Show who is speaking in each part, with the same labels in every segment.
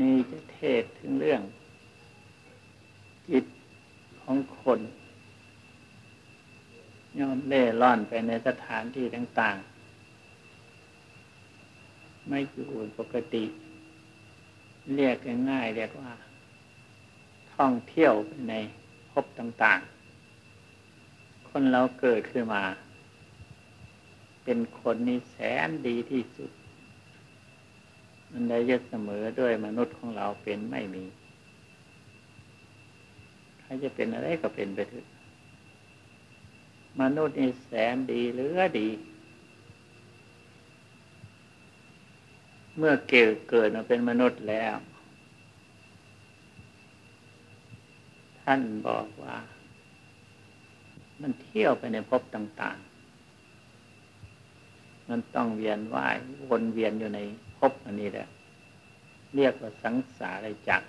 Speaker 1: นี้จะเทศถึงเรื่อง จิตของคนยอมเล่ร่อนไปในสถานที่ต่าง ๆ ไม่อยู่ปกติ เรียกง่ายๆเรียกว่า ท่องเที่ยวไปในภพต่างๆ คนเราเกิดขึ้นมา เป็นคนนี้แสนดีที่สุด มันได้ยศเสมอด้วยมนุษย์ของเราเป็นไม่มีใครจะเป็นอะไรก็เป็นไปเถอะมนุษย์นี่แสนดีเหลือดี เมื่อเกิดเกิดมาเป็นมนุษย์แล้ว ท่านบอกว่า มันเที่ยวไปในภพต่าง ๆ มันต้องเวียนว่ายวนเวียนอยู่ใน ภพอันนี้แหละเรียกว่าสังสารจักร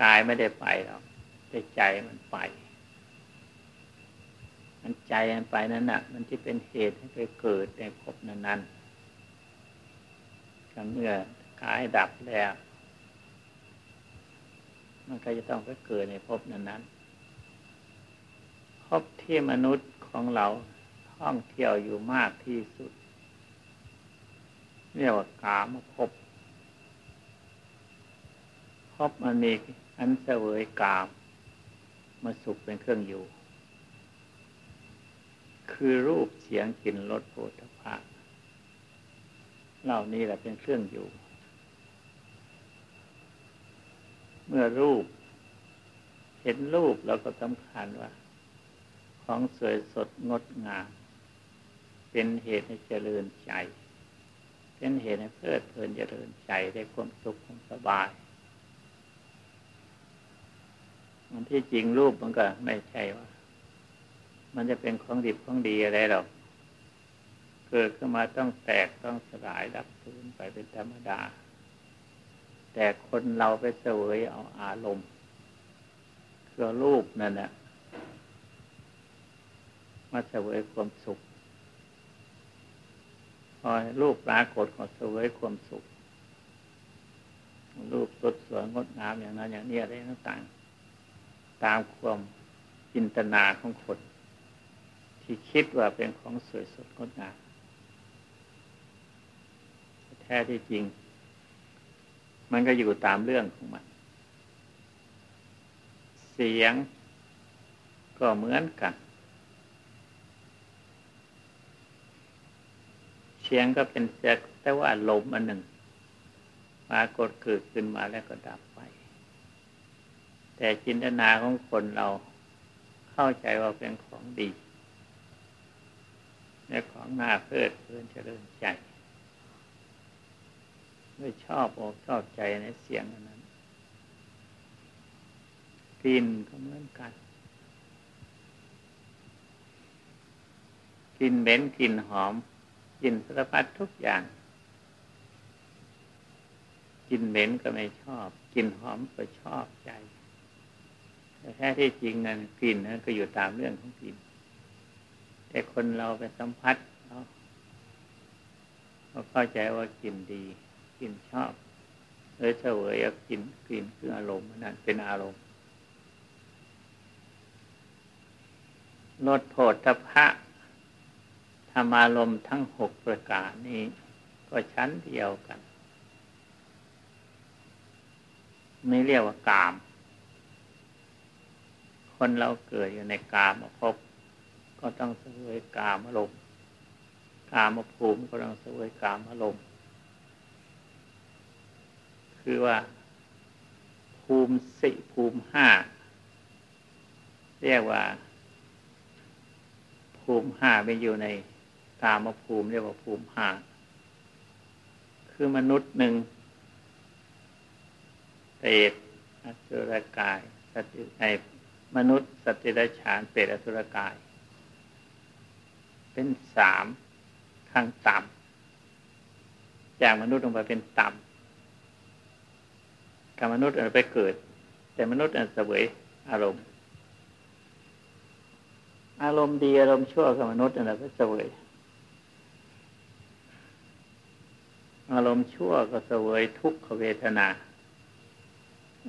Speaker 1: กายไม่ได้ไปหรอกแต่ใจมันไป มันใจมันไปนั้นน่ะ มันจะเป็นเหตุให้ไปเกิดในภพนั้นๆก็เมื่อกายดับแล้วมันก็จะต้องไปเกิดในภพนั้นๆภพที่มนุษย์ของเราท่องเที่ยวอยู่มากที่สุด เรียกว่ากามภพภพมันมีอันเสวยกาม มาสุขเป็นเครื่องอยู่ คือรูปเสียงกลิ่นรสโผฏฐะเหล่านี้แหละเป็นเครื่องอยู่ เมื่อรูป เห็นรูปเราก็สำคัญว่า ของสวยสดงดงาม เป็นเหตุให้เจริญใจ เป็นเหตุให้เพลิดเพลินเจริญใจได้ความสุขความสบายมันที่จริงรูปมันก็ไม่ใช่ว่า มันจะเป็นของดิบของดีอะไรหรอก เกิดขึ้นมาต้องแตกต้องสลายดับสูญไปเป็นธรรมดา แต่คนเราไปเสวยเอาอารมณ์คือรูปนั่นแหละมาเสวยความสุข พอรูปปรากฏก็เสวยความสุข รูปสดสวยงดงามอย่างนั้นอย่างนี้อะไรต่างๆตามความจินตนาของคน ที่คิดว่าเป็นของสวยสดงดงามแท้ที่จริง มันก็อยู่ตามเรื่องของมัน เสียงก็เหมือนกัน สียงก็เป็นเสียงแต่ว่าลมอันหนึ่งปรากฏเกิดขึ้นมาแล้วก็ดับไป แต่จินตนาของคนเราเข้าใจว่าเป็นของดีในของน้าเพื่อเพลินเจริญใจไม่ชอบอกชอบใจในเสียงนั้นกลิ่นก็เหมือนกันกลิ่นเหม็นกลิ่นหอม กลิ่นสารพัดทุกอย่างกลิ่นเหม็นก็ไม่ชอบกลิ่นหอมก็ชอบใจแต่แท้ที่จริงนั้นกลิ่นนั้นก็อยู่ตามเรื่องของกลิ่น แต่คนเราไปสัมผัสเขาเขาเข้าใจว่ากลิ่นดีกลิ่นชอบเลยเสวยกินกลิ่นคืออารมณ์นั่นเป็นอารมณ์ลดโผฏฐพะ รมารมทั้งหกประการนี้ ก็ชั้นเดียวกัน ไม่เรียกว่ากาม คนเราเกิดอยู่ในกามมาพบก็ต้องเสวยกามอารมณ์กามภูมิก็ต้องเสวยกามอารมณ์คือว่า ภูมิสิภูมิห้าเรียกว่า ภูมิห้าเป็นอยู่ใน กามภูมิเรียกว่าภูมิห้าคือมนุษย์หนึ่งเปรตอสุรกายสติในมนุษย์สติรฉานเปรตอสุรกาย เป็นสามข้างต่ำจากมนุษย์ลงไปเป็นต่ำกับมนุษย์ไปเกิด แต่มนุษย์เสวยอารมณ์ อารมณ์ดีอารมณ์ชั่วกับมนุษย์อะไรก็เสวย อารมณ์ชั่วก็เสวยทุกขเวทนา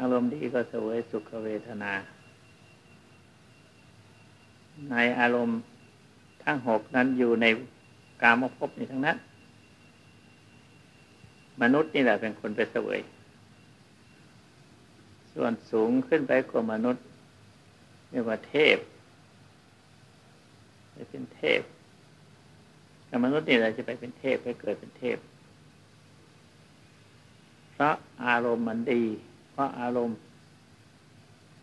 Speaker 1: อารมณ์ดีก็เสวยสุขเวทนา ในอารมณ์ทั้งหกนั้นอยู่ในกามภพนี้ทั้งนั้น มนุษย์นี่แหละเป็นคนไปเสวย ส่วนสูงขึ้นไปกว่ามนุษย์เรียกว่าเทพไปเป็นเทพแต่มนุษย์นี่แหละจะไปเป็นเทพไปเกิดเป็นเทพ เพราะอารมณ์มันดี เพราะอารมณ์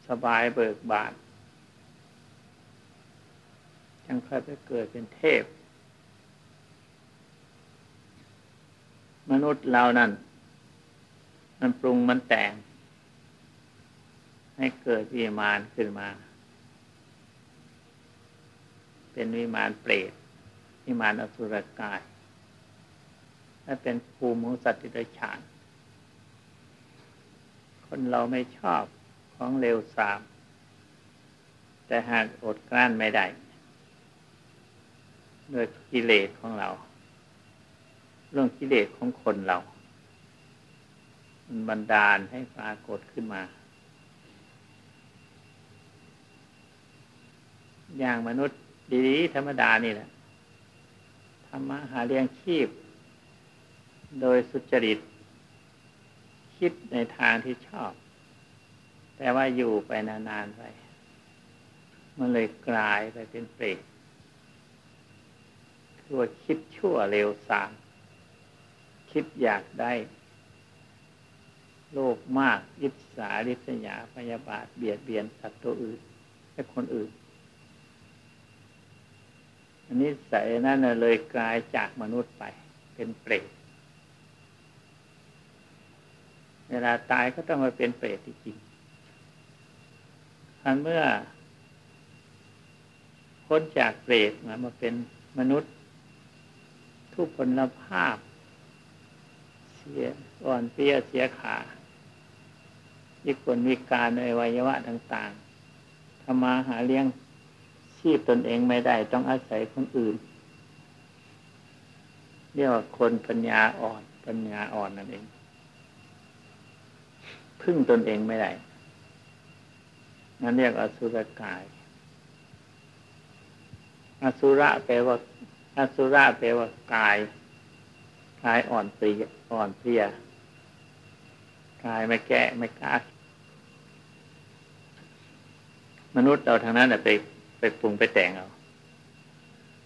Speaker 1: สบายเบิกบานยังค่อยไปเกิดเป็นเทพ มนุษย์เรานั่น มันปรุงมันแต่ง ให้เกิดวิมานขึ้นมา เป็นวิมานเปรตวิมานอสุรกายและเป็นภูมิของสัตว์ติดฉาน คนเราไม่ชอบของเร็วสาม แต่หากอดกลั้นไม่ได้ด้วยกิเลสของเรา เรื่องกิเลสของคนเรา มันบันดาลให้ปรากฏขึ้นมา อย่างมนุษย์ดีๆธรรมดานี่แหละทำมาหาเลี้ยงชีพ โดยสุจริต คิดในทางที่ชอบ แต่ว่าอยู่ไปนานๆไป มันเลยกลายไปเป็นเปรตคือว่าคิดชั่วเร็วสามคิดอยากได้ โลภมากยิบสาริษยาพยาบาทเบียดเบียนสัตว์ตัวอื่นและคนอื่นอันนี้ใส่นั่นเลยกลายจากมนุษย์ไปเป็นเปรต เวลาตายก็ต้องมาเป็นเปรตจริงๆอันเมื่อพ้นจากเปรตมามาเป็นมนุษย์ ทุกพลภาพ เสียอ่อนเปียเสียขายิ่คนมีการในวัยวะต่างๆทำมาหาเลี้ยงชีพตนเองไม่ได้ต้องอาศัยคนอื่น เรียกว่าคนปัญญาอ่อน ปัญญาอ่อนนั่นเอง พึ่งตนเองไม่ได้นั่นเรียกอสุรกาย อสุระแปลว่า อสุระแปลว่ากาย กายอ่อนเปลียอ่อนเพลีย กายไม่แก้ไม่กล้ามนุษย์เราทางนั้นไปไปปรุงไปแต่งเอา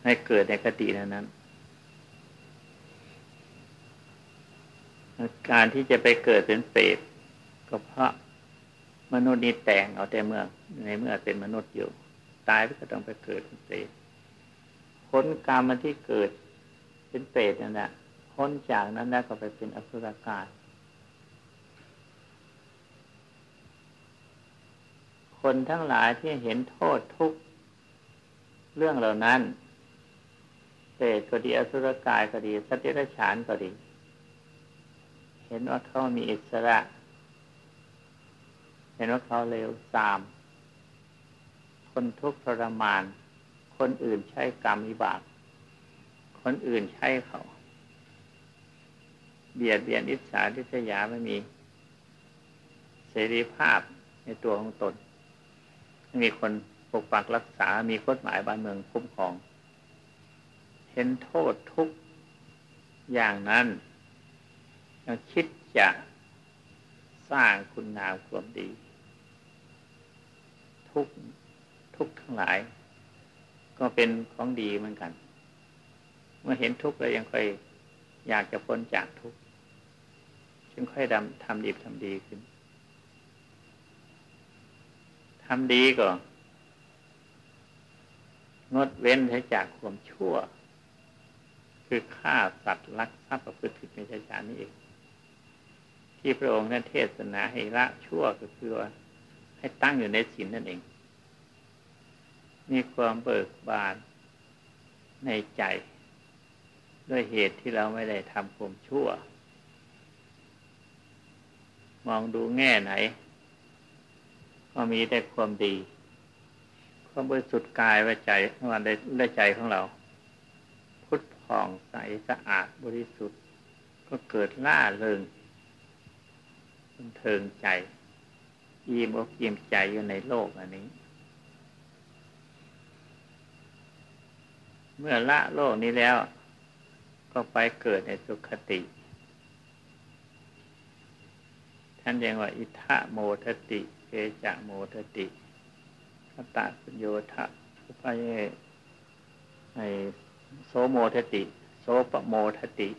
Speaker 1: ให้เกิดในคตินั้นนั้นการที่จะไปเกิดเป็นเปรต ก็เพราะมนุษย์นี้แต่งเอาแต่เมื่อในเมื่อเป็นมนุษย์อยู่ ตายก็ต้องไปเกิดเป็นเปรตพ้นกรรมที่เกิดเป็นเปรตนั่นแหละพ้นจากนั้นแล้วก็ไปเป็นอสุรกายคนทั้งหลายที่เห็นโทษทุกเรื่องเหล่านั้นเปรตก็ดีอสุรกายก็ดี สัตว์เดรัจฉานก็ดี เห็นว่าเขามีอิสระ เห็นว่าเขาเร็วสาม คนทุกข์ทรมาน คนอื่นใช้กรรมวิบาก คนอื่นใช้เขา เบียดเบียนอิจฉาทิษยาไม่มี เสรีภาพในตัวของตน มีคนปกปักรักษา มีกฎหมายบ้านเมืองคุ้มครอง เห็นโทษทุกอย่างนั้นยังคิดจะสร้างคุณงามความดี ทุกทุกทั้งหลาย ก็เป็นของดีเหมือนกัน เมื่อเห็นทุกข์แล้วยังค่อยอยากจะพ้นจากทุกข์จึงค่อยดำทำดีทำดีขึ้นทำดีก็งดเว้นให้จากความชั่ว คือฆ่าสัตว์ลักทรัพย์ประพฤติผิดในชาตินี้เอง ที่พระองค์นั้นเทศนาให้ละชั่วก็คือว่า ให้ตั้งอยู่ในศีลนั่นเอง มีความเบิกบานในใจ ด้วยเหตุที่เราไม่ได้ทำความชั่ว มองดูแง่ไหน ก็มีแต่ความดี ความบริสุทธิ์กายและใจวันและใจของเรา พุทธผ่องใสสะอาดบริสุทธิ์ ก็เกิดล่าเริงบันเทิงใจ ยิ้มอกยิ้มใจอยู่ในโลกอันนี้ เมื่อละโลกนี้แล้ว ก็ไปเกิดในสุขติ ท่านเรียกว่า อิทะโมทติเกจะโมทติคตาปุโยทะอุปายในโสโมทติ โสปโมทติ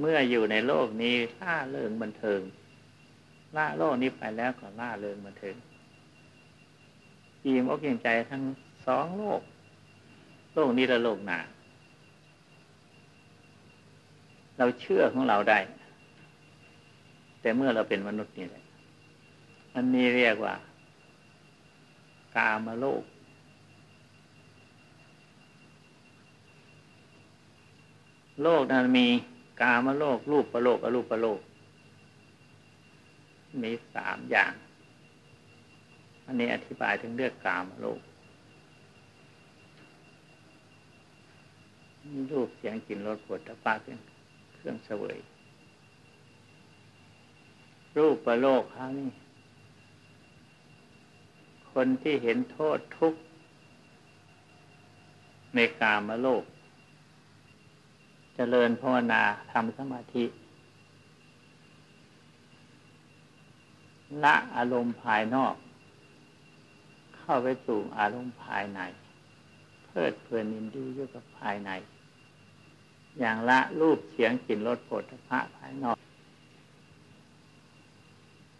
Speaker 1: เมื่ออยู่ในโลกนี้ล่าเริงบันเทิงล่าโลกนี้ไปแล้วก็ล่าเริงบันเทิงอิ่มอกอิ่มใจทั้งสองโลก โลกนี้และโลกหนาเราเชื่อของเราได้ แต่เมื่อเราเป็นมนุษย์นี่แหละอันนี้เรียกว่า กามโลก โลกนั้นมี กามโลกรูปประโลกอรูปประโลก มีสามอย่าง อันนี้อธิบายถึงเรื่องกามโลกรูปเสียงกลิ่นรสปวดตะปาเครื่องเครื่องเสวย รูปประโลกครั้งนี้คนที่เห็นโทษทุกข์ในกามโลก เจริญภาวนาทำสมาธิละอารมณ์ภายนอก เข้าไปสู่อารมณ์ภายใน เพิดเพลินยินดีอยู่กับภายใน อย่างละรูปเสียงกลิ่นรสผลพระภายนอก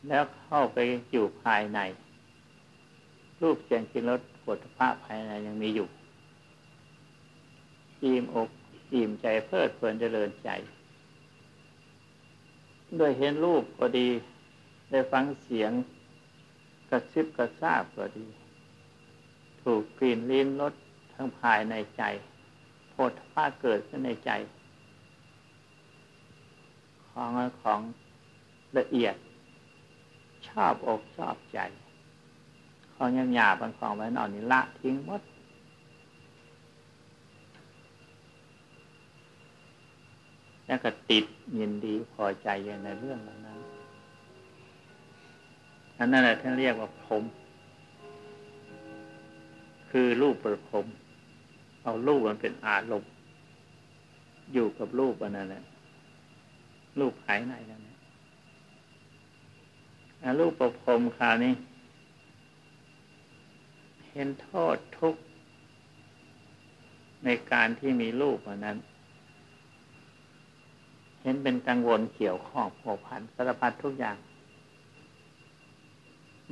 Speaker 1: แล้วเข้าไปอยู่ภายใน รูปเสียงกลิ่นรสปวดภาพภายในยังมีอยู่อิ่มอก อิ่มใจเพลิดเพลินเจริญใจ ด้วยเห็นรูปก็ดี ได้ฟังเสียงกระซิบกระซาบก็ดี ถูกกลิ่นลิ้นรสทั้งภายในใจโพธภาเกิดขึ้นในใจ ของของละเอียด ชอบอกชอบใจ ของหยาบๆบางของไว้นอนนี่ละทิ้งหมด แล้วก็ติดยินดีพอใจอย่างในเรื่องนั้นอันนั้นแหละท่านเรียกว่าผมคือรูปประพรมเอารูปมันเป็นอารมณ์อยู่กับรูปอันนั้นแหละรูปภายในนั่นแหละรูปประพรมคราวนี้ เห็นโทษทุกข์ในการที่มีลูกเหนั้น เห็นเป็นกังวลเกี่ยวข้องผัวพันสารพัดทุกอย่าง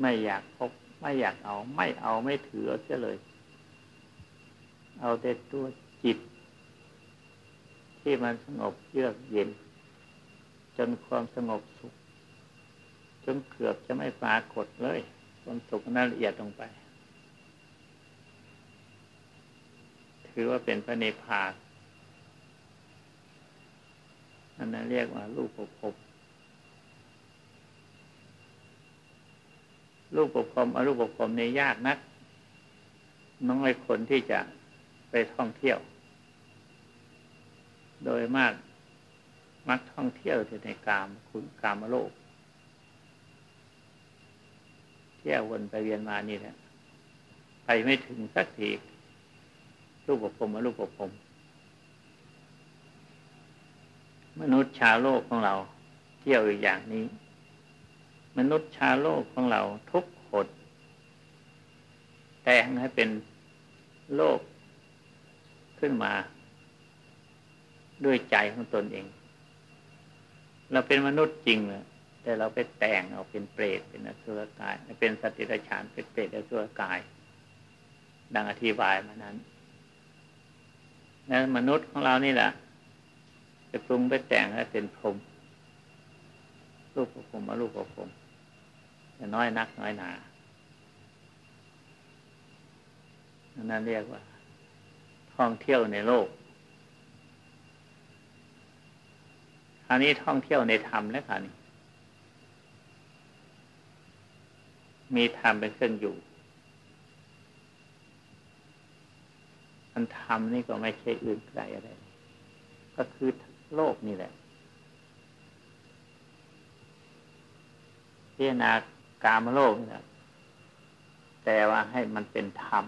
Speaker 1: ไม่อยากพบไม่อยากเอา ไม่เอาไม่ถือเสียเลย เอาแต่ตัวจิต ที่มันสงบเยือกเย็น จนความสงบสุข จนเกือบจะไม่ปรากฏเลยความสุขนั้นละเอียดลงไป ถือว่าเป็นพระเนพาน นั่นนเรียกว่ารูปภพรูปภพอรูปภพในยากนัก น้อยคนที่จะไปท่องเที่ยว โดยมากมักท่องเที่ยวในกามคุณกามโลก เที่ยววนไปเวียนมานี่แหละไปไม่ถึงสักทีรูปภพมารูปภพม มนุษย์ชาวโลกของเรา เที่ยวอีกอย่างนี้ มนุษย์ชาวโลกของเราทุกคนแต่งให้เป็นโลกขึ้นมา ด้วยใจของตนเอง เราเป็นมนุษย์จริงเลยแต่เราไปแต่งเอาเป็นเปรตเป็นอสุรกาย เป็นสติรฉานเป็นเปรตอสุรกาย ดังอธิบายมานั้นนะมนุษย์ของเรานี่แหละ จะปรุงไปแต่งให้เป็นพรมรูปประพรมมารูปประพรมจะน้อยนักน้อยหนานั่นเรียกว่า ท่องเที่ยวในโลกคราวนี้ท่องเที่ยวในธรรมแล้วค่ะนี่มีธรรมเป็นเครื่องอยู่มันทำนี่ก็ไม่ใช่อื่นไกลอะไร ก็คือ โลกนี่แหละพิจารณากามโลกนี่แหละแต่ว่าให้มันเป็นธรรม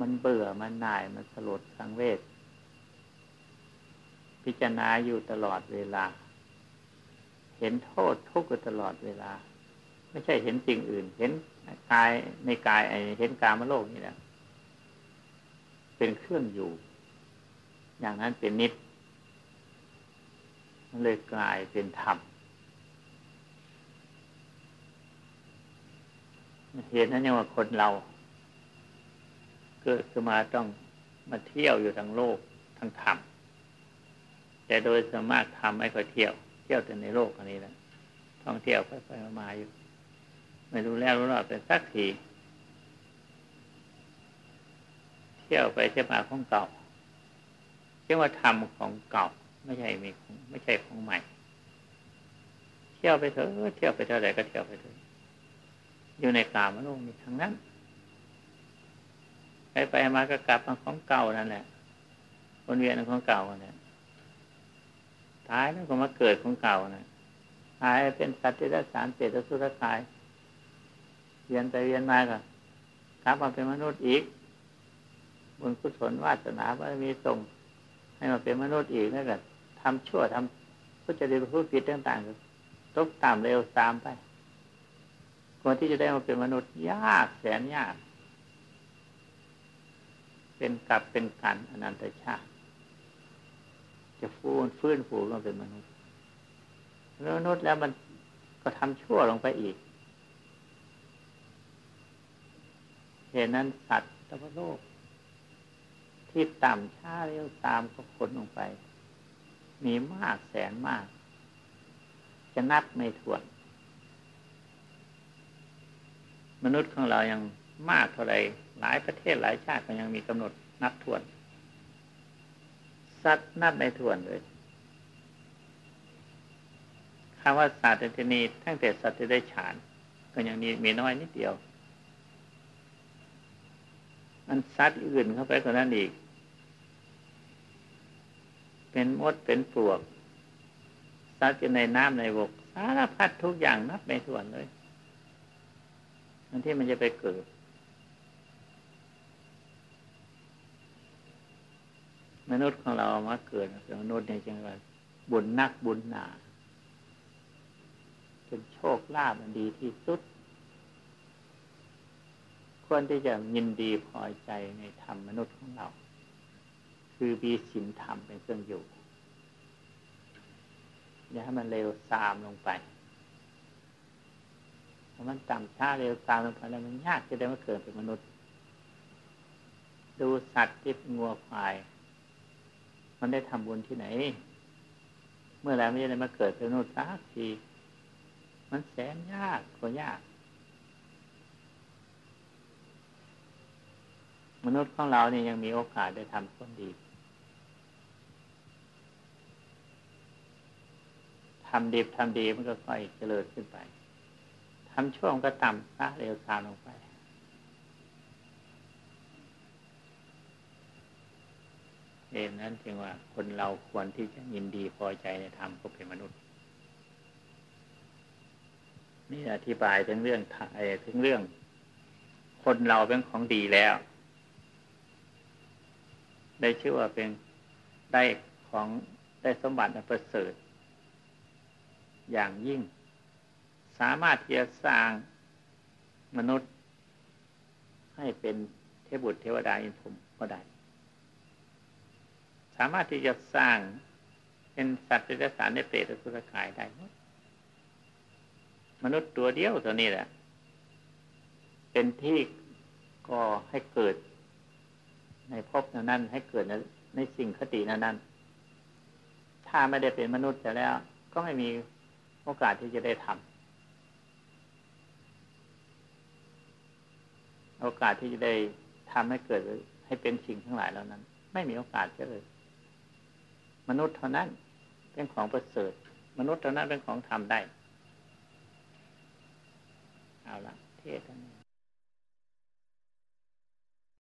Speaker 1: มันเบื่อมันหน่ายมันสลดสังเวชพิจารณาอยู่ตลอดเวลา เห็นโทษทุกข์ตลอดเวลา ไม่ใช่เห็นสิ่งอื่น เห็นกายในกายเห็นกามโลกนี่แหละเป็นเครื่องอยู่ อย่างนั้นเป็นนิด เลยกลายเป็นธรรม เหตุนั้นยังว่าคนเรา เกิดขึ้นมาต้องมาเที่ยวอยู่ทั้งโลกทั้งธรรม แต่โดยสามารถทำไม่ค่อยเที่ยว เที่ยวแต่ในโลกอันนี้แหละท่องเที่ยวไปไปมาอยู่ ไม่รู้แล้วรู้รอดเป็นสักทีเที่ยวไปเที่ยวมาของเก่าเรียกว่าธรรมของเก่า ไม่ใช่มีไม่ใช่ของใหม่ เที่ยวไปเถอะเที่ยวไปเท่าไหร่ก็เที่ยวไปเถอะอยู่ในกามโลกนี้ทั้งนั้นไปไปมาก็กลับมาของเก่านั่นแหละวนเวียนของเก่าเนี่ยท้ายแล้วก็มาเกิดของเก่านะตายเป็นสัตว์ที่รักษาเศษสุรกายเวียนไปเวียนมาก็กลับมาเป็นมนุษย์อีกบุญกุศลวาสนาบารมีส่งให้มาเป็นมนุษย์อีกแล้วก็ ทำชั่วทำพุทธจริตพูดผิดต่างๆตกต่ำเร็วตามไปคนที่จะได้มาเป็นมนุษย์ยากแสนยาก เป็นกับเป็นกันอนันตชาติ จะฟูนฟื้นฟูมาเป็นมนุษย์แล้วมนุษย์แล้วมันก็ทำชั่วลงไปอีกเหตุนั้นสัตว์ตวโลก ที่ต่ำช้าเร็วตามก็คนลงไป มีมากแสนมาก จะนับไม่ถ้วน มนุษย์ของเรายังมากเท่าไรหลายประเทศหลายชาติก็ยังมีกำหนดนับทวน สัตว์นับไม่ทวนเลยคำว่าสัตว์ในที่นี้ทั้งแต่สัตว์ที่ได้ฉาน ก็ยังมีมีน้อยนิดเดียว มันสัตว์อื่นเข้าไปกว่านั้นอีก เป็นมดเป็นปลวกสัตว์อยู่ในน้ำในบกสารพัดทุกอย่างนับไม่ถ้วนเลยมันที่มันจะไปเกิด มนุษย์ของเรามาเกิดเป็นมนุษย์ในจังหวัดบุญนักบุญหนาเป็นโชคลาภมันดีที่สุด ควรที่จะยินดีพอใจในธรรมมนุษย์ของเรา คือมีศีลธรรมเป็นเครื่องอยู่ อย่าให้มันเร็วซามลงไปมันต่ำช้าเร็วตามลงไปแล้วมันยากจะได้มาเกิดเป็นมนุษย์ ดูสัตว์ที่งัวควาย มันได้ทำบุญที่ไหน เมื่อไรไม่ได้มาเกิดเป็นมนุษย์สักที มันแสนยากกว่ายาก มนุษย์ของเราเนี่ยยังมีโอกาสได้ทำคนดี ทำดีทำดีมันก็ค่อยเจริญขึ้นไปทำช่วงก็ต่ำซะเร็วซาลงไป เองนั้นจึงว่าคนเราควรที่จะยินดีพอใจในธรรมก็เป็นมนุษย์ นี่อธิบายถึงเรื่องถึงเรื่อง คนเราเป็นของดีแล้ว ได้ชื่อว่าเป็นได้ของได้สมบัติอันประเสริฐ อย่างยิ่ง สามารถที่จะสร้างมนุษย์ ให้เป็นเทพบุตรเทวดาอินทมก็ได้ สามารถที่จะสร้างเป็นสัตว์เดรัจฉานในเปรตสุรกายได้ มนุษย์ตัวเดียวตัวนี้แหละ เป็นที่ก็ให้เกิด ในภพนั้น ให้เกิดในสิ่งคตินั้น ถ้าไม่ได้เป็นมนุษย์แต่แล้ว ก็ไม่มี อกาสที่จะได้ทำโอกาสที่จะได้ทำให้เกิดให้เป็นสิ่งทั้งหลายเหล่านั้น ไม่มีโอกาสเลย มนุษย์เท่านั้นเป็นของประเสริฐ มนุษย์เท่านั้นเป็นของทำได้ เอาละเทศน์